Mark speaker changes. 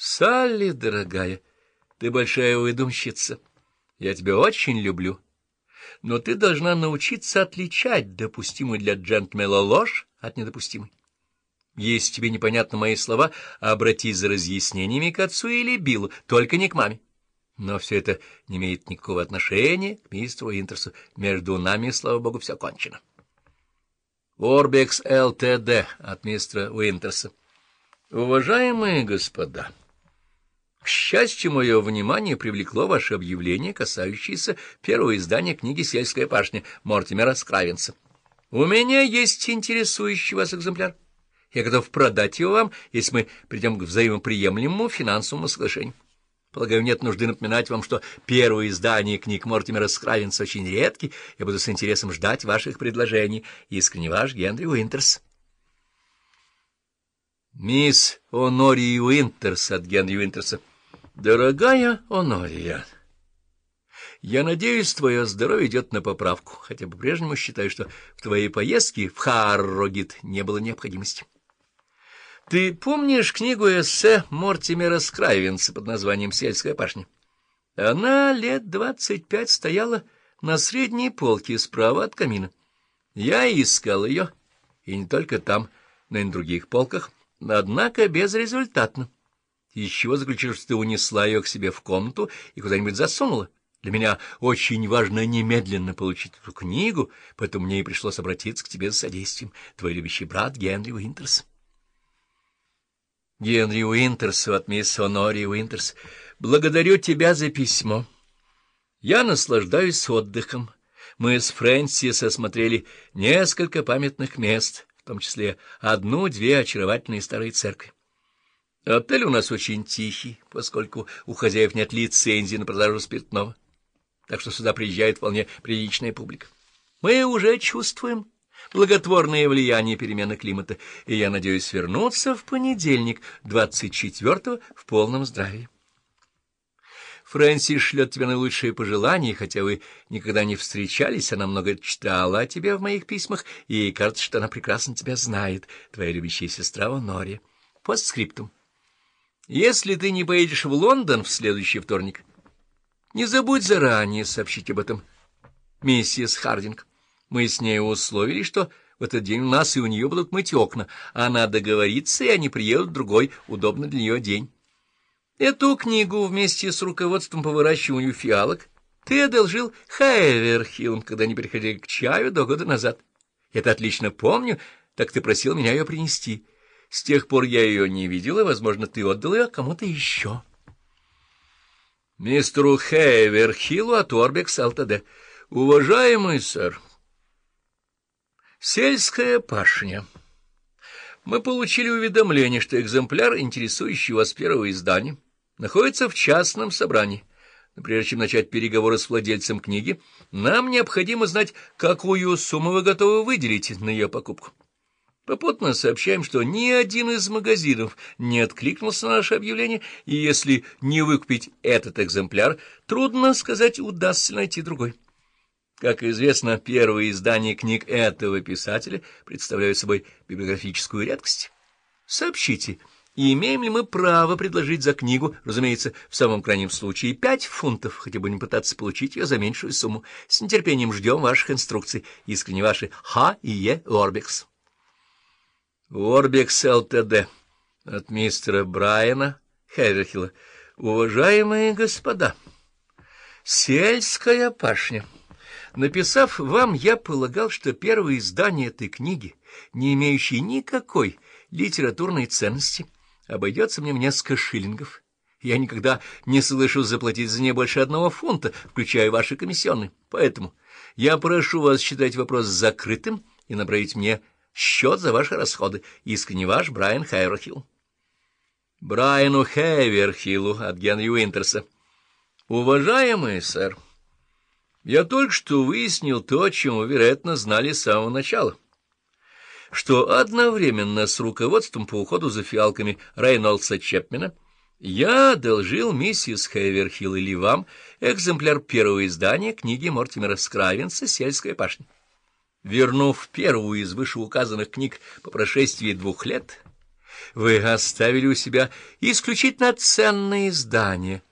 Speaker 1: Салли, дорогая, ты большая выдумщица. Я тебя очень люблю. Но ты должна научиться отличать допустимую для джентльмена ложь от недопустимой. Если тебе непонятны мои слова, обратись за разъяснениями к отцу или Биллу, только не к маме. Но все это не имеет никакого отношения к мистеру Интерсу. Между нами, слава богу, все кончено. Орбекс ЛТД от мистера Уинтерса. Уважаемые господа, к счастью, мое внимание привлекло ваше объявление, касающееся первого издания книги «Сельская пашня» Мортимера Скравенса. У меня есть интересующий вас экземпляр. Я готов продать его вам, если мы придем к взаимоприемлемому финансовому соглашению. Полагаю, нет нужды напоминать вам, что первое издание книг Мортимера Скравенса очень редкий. Я буду с интересом ждать ваших предложений. Искренне ваш Генри Уинтерс. Мисс Онория Уинтерс от Генри Уинтерса. Дорогая Онория, я надеюсь, твое здоровье идет на поправку, хотя по-прежнему считаю, что в твоей поездке в Харрогит не было необходимости. Ты помнишь книгу эссе Мортимера Скрайвенса под названием «Сельская пашня»? Она лет двадцать пять стояла на средней полке справа от камина. Я искал ее, и не только там, но и на других полках, однако безрезультатно. Из чего заключил, что ты унесла ее к себе в комнату и куда-нибудь засунула? Для меня очень важно немедленно получить эту книгу, поэтому мне и пришлось обратиться к тебе за содействием. Твой любящий брат Генри Уинтерс. Генри Уинтерс от мисс Онории Уинтерс. Благодарю тебя за письмо. Я наслаждаюсь отдыхом. Мы с Фрэнсис осмотрели несколько памятных мест, том числе одну-две очаровательные старые церкви. Отель у нас очень тихий, поскольку у хозяев нет лицензии на продажу спиртного, так что сюда приезжает вполне приличная публика. Мы уже чувствуем благотворное влияние перемены климата, и я надеюсь вернуться в понедельник, 24-го, в полном здравии. Фрэнсис шлет тебе наилучшие пожелания, хотя вы никогда не встречались, она много читала о тебе в моих письмах, и ей кажется, что она прекрасно тебя знает, твоя любящая сестра Онори. Постскриптум. Если ты не поедешь в Лондон в следующий вторник, не забудь заранее сообщить об этом миссис Хардинг. Мы с ней условились, что в этот день у нас и у нее будут мыть окна. Она договорится, и они приедут в другой, удобный для нее день. Эту книгу вместе с руководством по выращиванию фиалок ты одолжил Хайверхиллом, когда они переходили к чаю два года назад. Это отлично помню, так ты просил меня ее принести. С тех пор я ее не видела, возможно, ты отдал ее кому-то еще. Мистеру Хайверхиллу от Орбекс ЛТД. Уважаемый сэр, Сельская пашня. Мы получили уведомление, что экземпляр, интересующий вас первого издания, находится в частном собрании. Прежде чем начать переговоры с владельцем книги, нам необходимо знать, какую сумму вы готовы выделить на ее покупку. Попутно сообщаем, что ни один из магазинов не откликнулся на наше объявление, и если не выкупить этот экземпляр, трудно сказать, удастся найти другой. Как известно, первые издания книг этого писателя представляют собой библиографическую редкость. Сообщите, имеем ли мы право предложить за книгу, разумеется, в самом крайнем случае, пять фунтов, хотя бы не пытаться получить ее за меньшую сумму. С нетерпением ждем ваших инструкций. Искренне ваши Х и Е. Орбекс. Орбекс ЛТД. От мистера Брайана Хеверхилла. Уважаемые господа, сельская пашня. Написав вам, я полагал, что первое издание этой книги, не имеющей никакой литературной ценности, обойдется мне в несколько шиллингов. Я никогда не слышу заплатить за нее больше одного фунта, включая ваши комиссионные. Поэтому я прошу вас считать вопрос закрытым и направить мне счет за ваши расходы. Искренне ваш Брайан Хайверхилл. Брайану Хайверхиллу от Генри Уинтерса. Уважаемый сэр, я только что выяснил то, о чем вы, вероятно, знали с самого начала, что одновременно с руководством по уходу за фиалками Рейнольдса Чепмена я одолжил миссис Хэверхилл или вам экземпляр первого издания книги Мортимера Скравенса «Сельская пашня». Вернув первую из вышеуказанных книг по прошествии двух лет, Вы оставили у себя исключительно ценные здания,